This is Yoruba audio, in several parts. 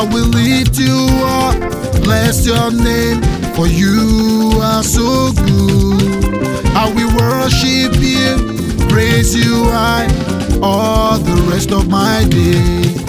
I will lift you up, bless your name, for you are so good. I will worship you, praise you, high all the rest of my days.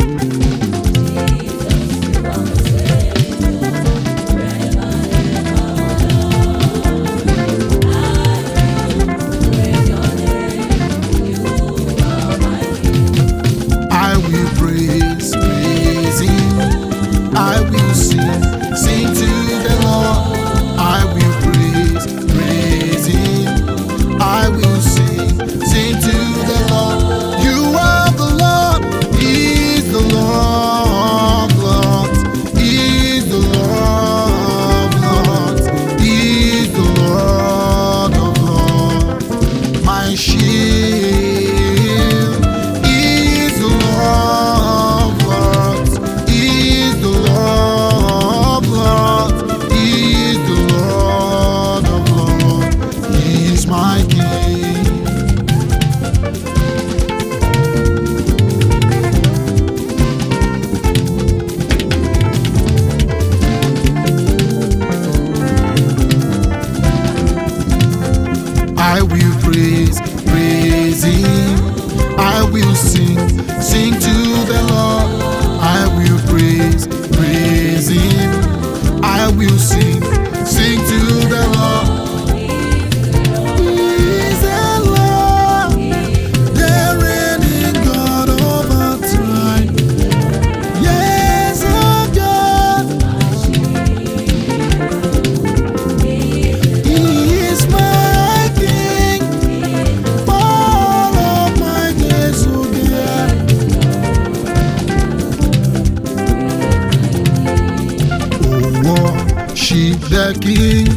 king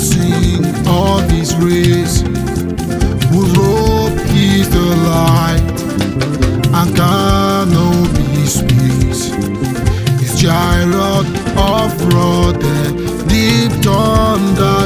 sing all these grace. Whose robe is the light and canopy's peace. Is Jirod of rod deep thunder.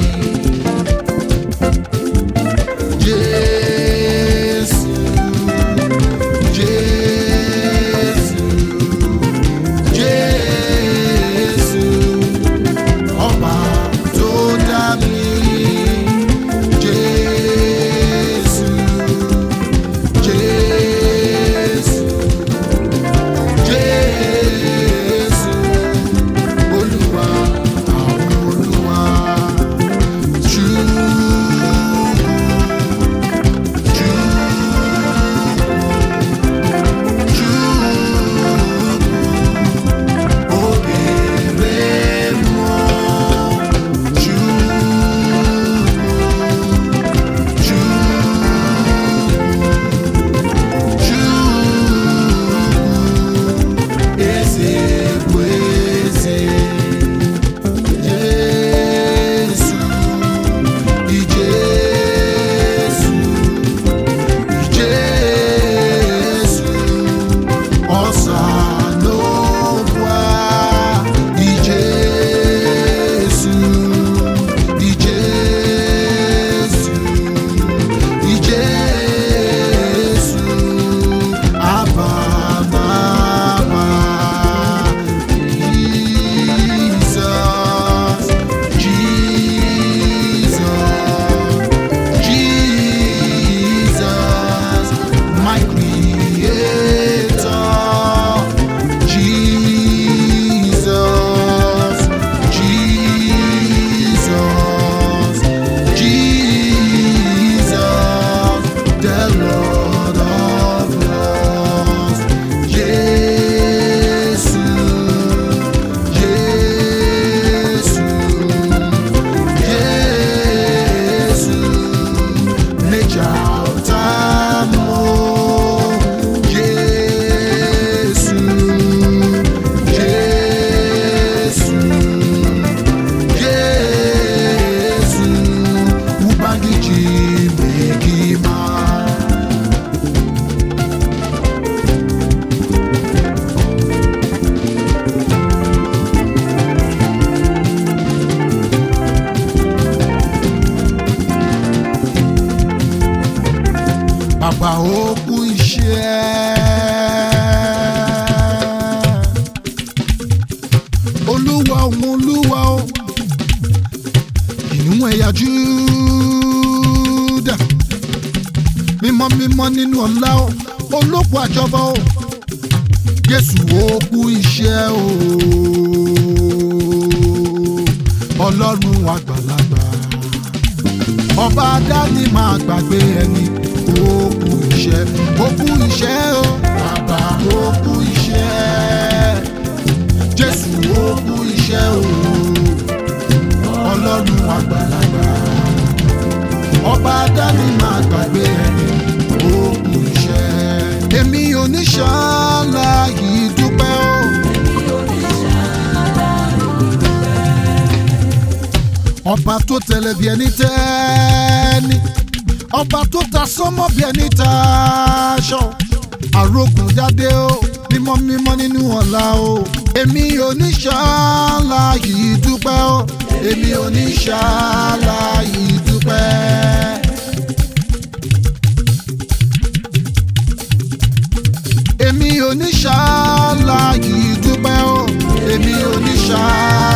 you. olúwa òun olúwa o inú ẹ̀yà Júdà mímọ́ mímọ́ nínú ọlá o olóko àjọba o Jésù ó kú iṣẹ́ o ọlọ́run àgbàlagbà ọba dání máa gbàgbé ẹni ó kú iṣẹ́ ó kú iṣẹ́ o bàbá ó ṣe o ọlọ́run àgbàlagbà ọba dání máa gbàgbé ẹni òkú iṣẹ́. èmi oníṣàlá yìí dúpẹ́ o. ọba tó tẹlẹ bí ẹni tẹ́ni ọba tó ta sọ́mọ́ bí ẹni ta aṣọ àrògùn jáde o mímọ́ mímọ́ nínú ọ̀la o èmi oníṣàlà yìí dúpẹ́ o èmi oníṣàlà yìí dúpẹ́. èmi oníṣàlà yìí dúpẹ́ o èmi oníṣàlà.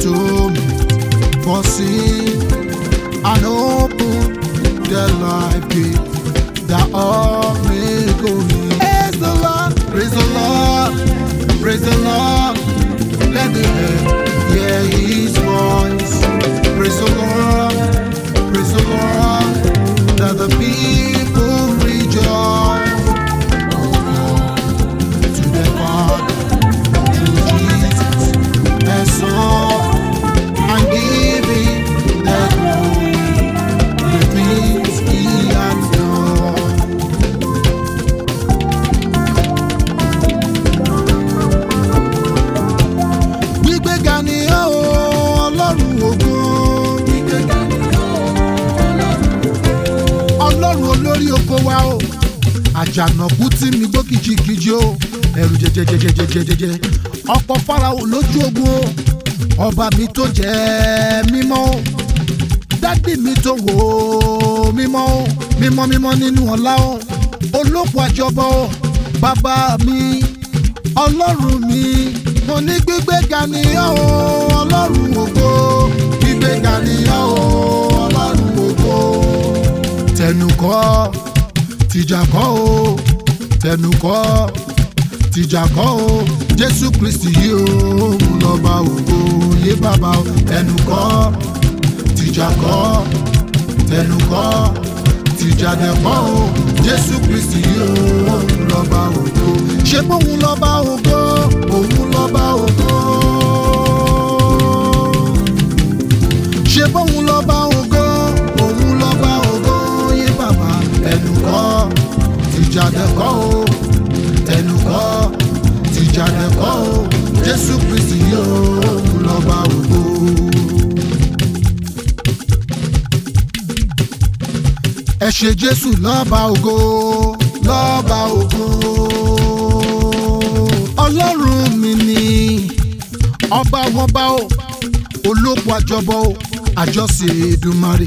to me for see and open the life gate that all may go in. Praise the Lord, praise the Lord, praise the Lord. Let the earth hear His voice. Praise the Lord, praise the Lord. that the people ṣànàkú tí mi gbó kìjikìji o ẹ̀rù jẹjẹjẹjẹjẹjẹjẹ ọkọ Fáráò lójú ogun o ọba mi tó jẹ́ mímọ́ o dádì mi tó wò ó mímọ́ o mímọ́ mímọ́ nínú ọlá o olókùn àjọbọ o bàbá mi ọlọ́run mi mo ní gbígbéga ní ọ̀hún ọlọ́run. tìjà kọ́ o tẹnu kọ́ tìjà kọ́ o jésù kristi yìí o òun lọ́ba ògo yé bàbá o tẹnu kọ́ tìjà kọ́ tẹnu kọ́ tìjà dẹ̀ kọ́ o jésù kristi yìí o lọ́ba ògo ṣé bóun lọ́ba ògo òun lọ́ba ògo. tìjàdẹ̀kọ́ o tẹnukọ́ tìjàdẹ̀kọ́ o jésù kristi yóò ń lọ́ba ògo. ẹ ṣe jésù lọ́ba ògo lọ́ba ògo. ọlọ́run mi ni ọba wọn bá o olóko àjọbọ o àjọsìn Èdùmàrè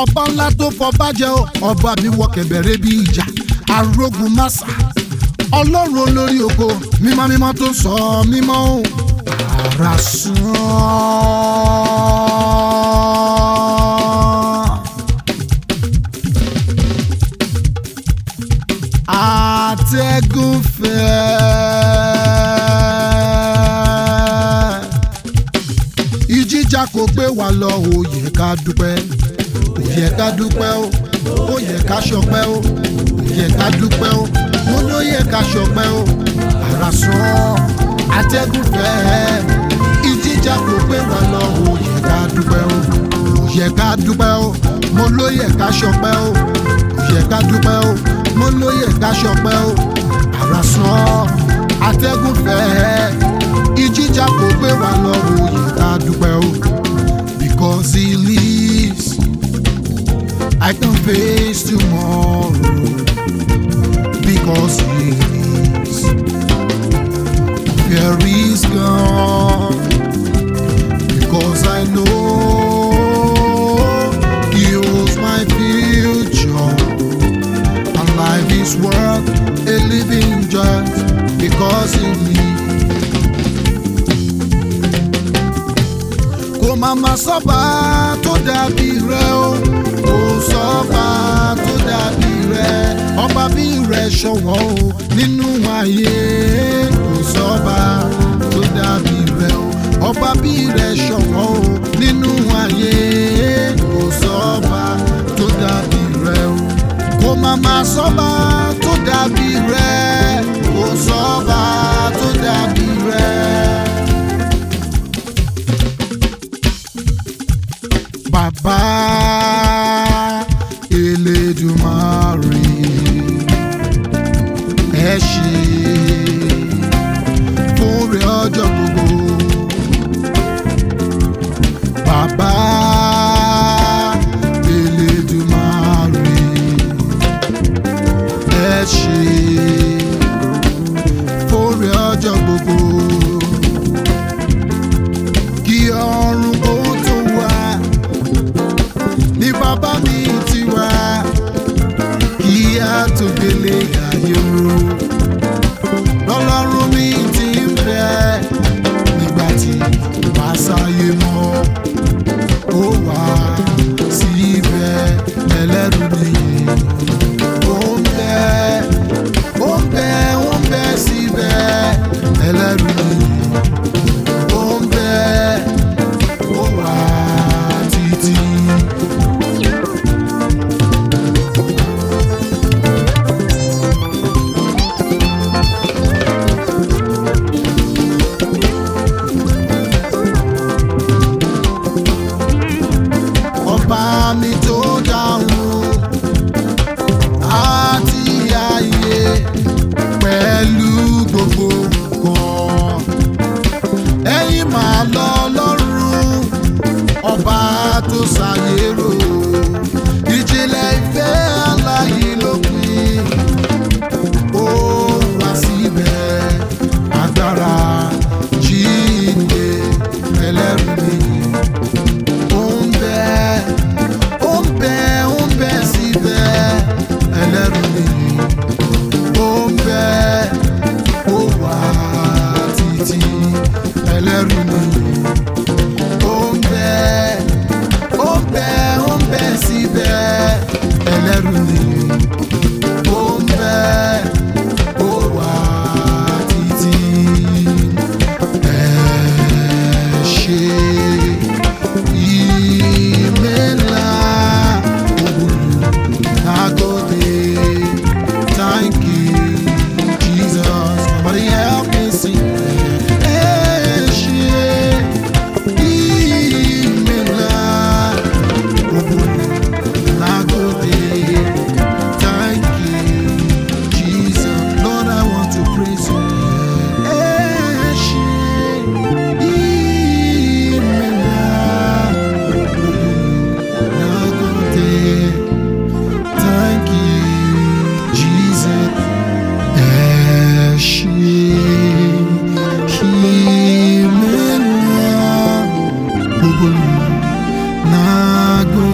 ọba ńlá tó fọ bàjẹ́ o ọba mi wọ kẹ̀bẹ̀rẹ̀ bí ìjà arógun mọ́sà ọlọ́run olórí oko mímọ́ mímọ́ tó sọ mímọ́ òun ara sùn atẹ́gùn ìjíjà kò gbé wa lọ ó yẹ ká dúpẹ́ ó ká dúpẹ́ o yẹ ká ṣọpẹ́ ó yẹ ká dúpẹ́ ó mo ló yẹ ká ṣọpẹ́ ó àrà sàn atẹ́gùn fẹ́ ìjíjà kò pé wà lọ ó yẹ ká dúpẹ́ ó yẹ ká dúpẹ́ ó mo ló yẹ ká ṣọpẹ́ ó yẹ ká dúpẹ́ ó mo ló yẹ ká ṣọpẹ́ ó àrà sàn atẹ́gùn fẹ́ ìjíjà kò pé wà lọ ó yẹ ká dúpẹ́ ó because he lives. I can pay. sọ́ba tó dàbí rẹ o kò sọ́ba tó dàbí rẹ ọba bí rẹ ṣọ̀wọ́ o nínú ayé kò sọ́ba tó dàbí rẹ o ọba bí rẹ ṣọ̀wọ́ o nínú ayé kò sọ́ba tó dàbí rẹ o kò má má sọ́ba.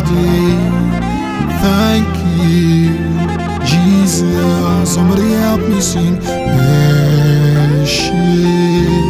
day. Thank you, Jesus. Somebody help me sing. Worship.